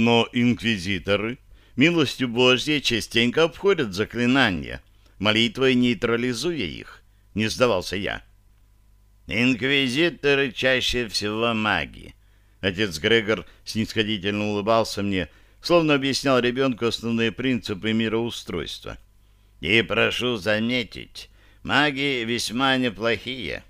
Но инквизиторы, милостью Божьей, частенько обходят заклинания, молитвой нейтрализуя их, не сдавался я. Инквизиторы чаще всего маги. Отец Грегор снисходительно улыбался мне, словно объяснял ребенку основные принципы мироустройства. И прошу заметить, маги весьма неплохие.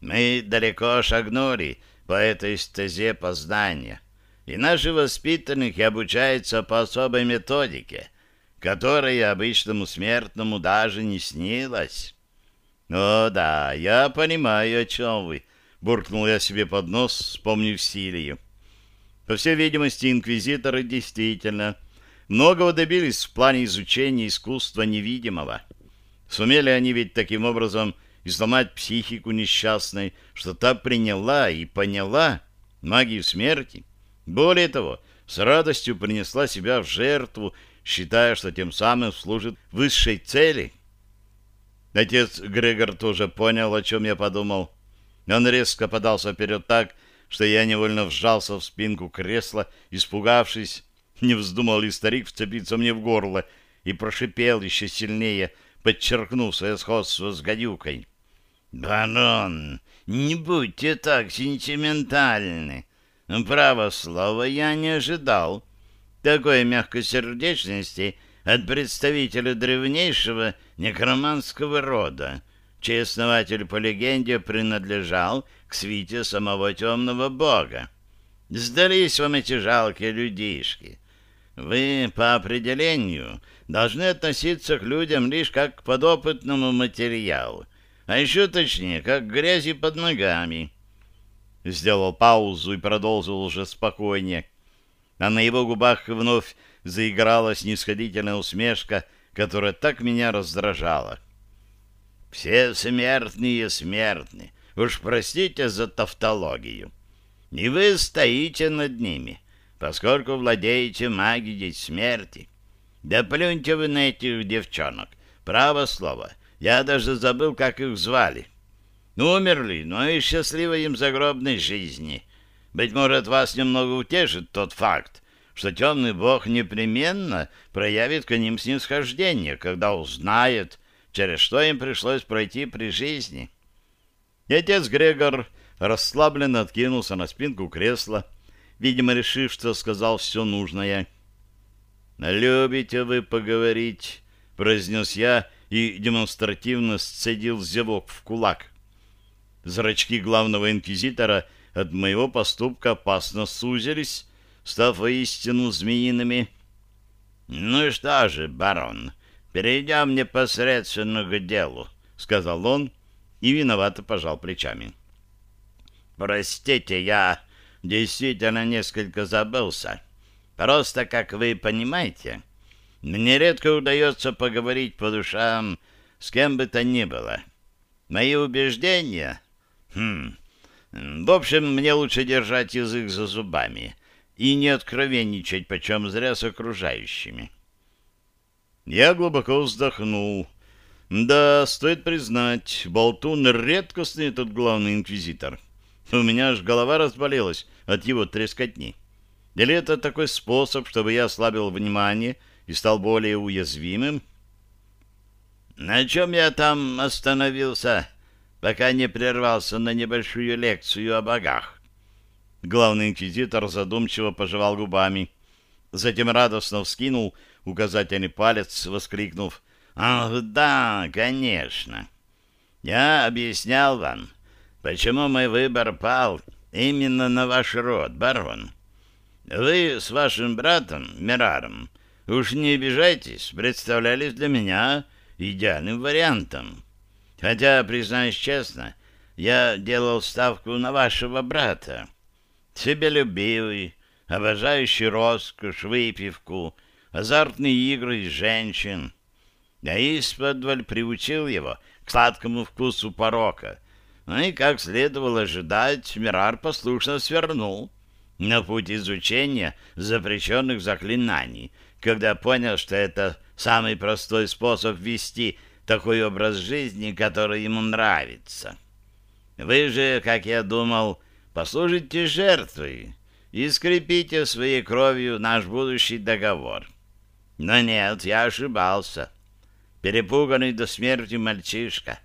Мы далеко шагнули по этой стезе познания, и наши воспитанники обучаются по особой методике, которая обычному смертному даже не снилась. «О, да, я понимаю, о чем вы», — буркнул я себе под нос, вспомнив Силию. По всей видимости, инквизиторы действительно многого добились в плане изучения искусства невидимого. Сумели они ведь таким образом и сломать психику несчастной, что та приняла и поняла магию смерти. Более того, с радостью принесла себя в жертву, считая, что тем самым служит высшей цели. Отец Грегор тоже понял, о чем я подумал. Он резко подался вперед так, что я невольно вжался в спинку кресла, испугавшись, не вздумал ли старик вцепиться мне в горло, и прошипел еще сильнее, подчеркнув свое сходство с гадюкой. «Барон, не будьте так сентиментальны. Право слово я не ожидал. Такой мягкосердечности от представителя древнейшего некроманского рода, чей основатель по легенде принадлежал к свите самого темного бога. Сдались вам эти жалкие людишки. Вы, по определению, должны относиться к людям лишь как к подопытному материалу, а еще точнее, как грязи под ногами. Сделал паузу и продолжил уже спокойнее. А на его губах вновь заиграла снисходительная усмешка, которая так меня раздражала. «Все смертные смертны. Уж простите за тавтологию. И вы стоите над ними, поскольку владеете магией смерти. Да плюньте вы на этих девчонок. Право слово — я даже забыл, как их звали. Умерли, но и счастливой им загробной жизни. Быть может, вас немного утешит тот факт, что темный бог непременно проявит к ним снисхождение, когда узнает, через что им пришлось пройти при жизни. И отец Грегор расслабленно откинулся на спинку кресла, видимо, решив, что сказал все нужное. «Любите вы поговорить?» — произнес я, и демонстративно сцедил зевок в кулак. Зрачки главного инквизитора от моего поступка опасно сузились, став воистину змеиными. — Ну что же, барон, перейдем непосредственно к делу, — сказал он и виновато пожал плечами. — Простите, я действительно несколько забылся. Просто, как вы понимаете, мне редко удается поговорить по душам с кем бы то ни было. Мои убеждения... Хм... В общем, мне лучше держать язык за зубами и не откровенничать почем зря с окружающими. Я глубоко вздохнул. Да, стоит признать, болтун редкостный этот главный инквизитор. У меня аж голова разболелась от его трескотни. Или это такой способ, чтобы я ослабил внимание и стал более уязвимым. На чем я там остановился, пока не прервался на небольшую лекцию о богах? Главный инквизитор задумчиво пожевал губами. Затем радостно вскинул указательный палец, воскликнув «Ах, да, конечно! Я объяснял вам, почему мой выбор пал именно на ваш род, барон. Вы с вашим братом, Мираром, Уж не обижайтесь, представлялись для меня идеальным вариантом. Хотя, признаюсь честно, я делал ставку на вашего брата. Себелюбивый, обожающий роскошь, выпивку, азартные игры и женщин. Я исподволь приучил его к сладкому вкусу порока. Ну и, как следовало ожидать, Мирар послушно свернул на путь изучения запрещенных заклинаний — когда понял, что это самый простой способ вести такой образ жизни, который ему нравится. Вы же, как я думал, послужите жертвой, и скрепите своей кровью наш будущий договор. Но нет, я ошибался. Перепуганный до смерти мальчишка,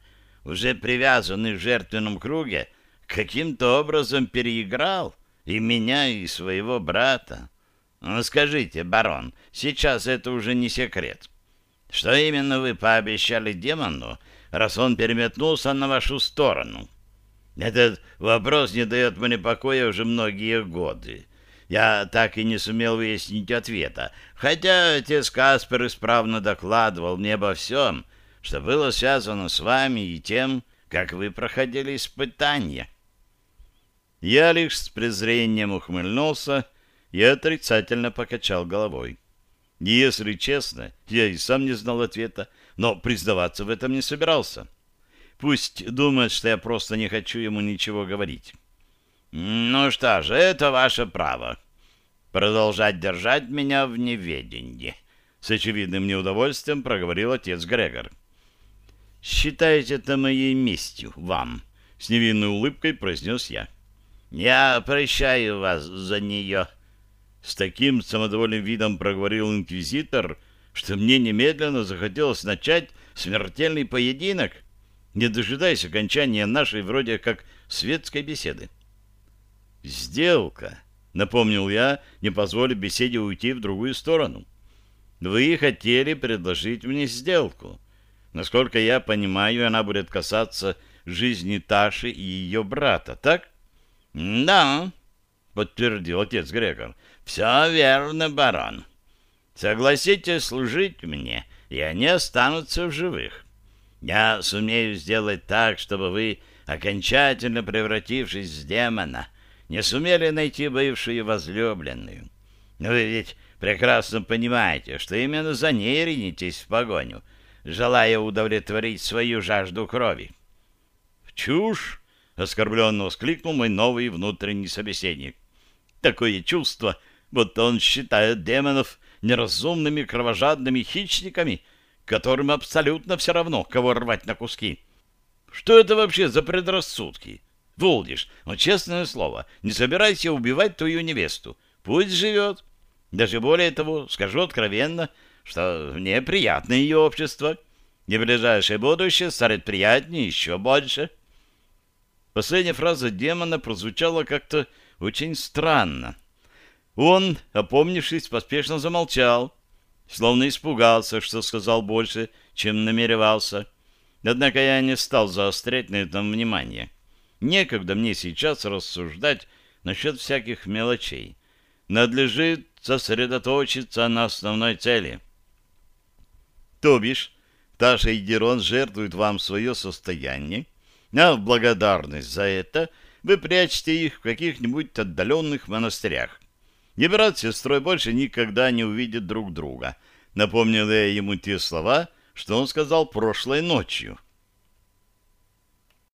уже привязанный в жертвенном круге, каким-то образом переиграл и меня, и своего брата. Ну, скажите, барон, сейчас это уже не секрет. Что именно вы пообещали демону, раз он переметнулся на вашу сторону? Этот вопрос не дает мне покоя уже многие годы. Я так и не сумел выяснить ответа, хотя отец Каспер исправно докладывал мне обо всем, что было связано с вами и тем, как вы проходили испытания. Я лишь с презрением ухмыльнулся и отрицательно покачал головой. Если честно, я и сам не знал ответа, но признаваться в этом не собирался. Пусть думает, что я просто не хочу ему ничего говорить. «Ну что же, это ваше право. Продолжать держать меня в неведении», — с очевидным неудовольствием проговорил отец Грегор. «Считайте это моей местью вам», — с невинной улыбкой произнес я. «Я прощаю вас за нее», — с таким самодовольным видом проговорил инквизитор, что мне немедленно захотелось начать смертельный поединок, не дожидаясь окончания нашей вроде как светской беседы. «Сделка», — напомнил я, не позволив беседе уйти в другую сторону. «Вы хотели предложить мне сделку. Насколько я понимаю, она будет касаться жизни Таши и ее брата, так?» «Да», — подтвердил отец Грегор. «Все верно, барон. Согласитесь служить мне, и они останутся в живых. Я сумею сделать так, чтобы вы, окончательно превратившись в демона, не сумели найти бывшую возлюбленную. Вы ведь прекрасно понимаете, что именно за ней ринетесь в погоню, желая удовлетворить свою жажду крови. «Чушь!» — оскорбленно воскликнул мой новый внутренний собеседник. «Такое чувство, будто он считает демонов неразумными кровожадными хищниками, которым абсолютно все равно, кого рвать на куски. Что это вообще за предрассудки?» Волдиш, но честное слово, не собирайся убивать твою невесту. Пусть живет. Даже более того, скажу откровенно, что мне приятно ее общество. И ближайшее будущее станет приятнее еще больше. Последняя фраза демона прозвучала как-то очень странно. Он, опомнившись, поспешно замолчал, словно испугался, что сказал больше, чем намеревался. Однако я не стал заострять на этом внимание. Некогда мне сейчас рассуждать насчет всяких мелочей. Надлежит сосредоточиться на основной цели. То бишь, Таша и Герон жертвуют вам свое состояние, а в благодарность за это вы прячете их в каких-нибудь отдаленных монастырях. И брат с сестрой больше никогда не увидят друг друга. Напомнил я ему те слова, что он сказал прошлой ночью —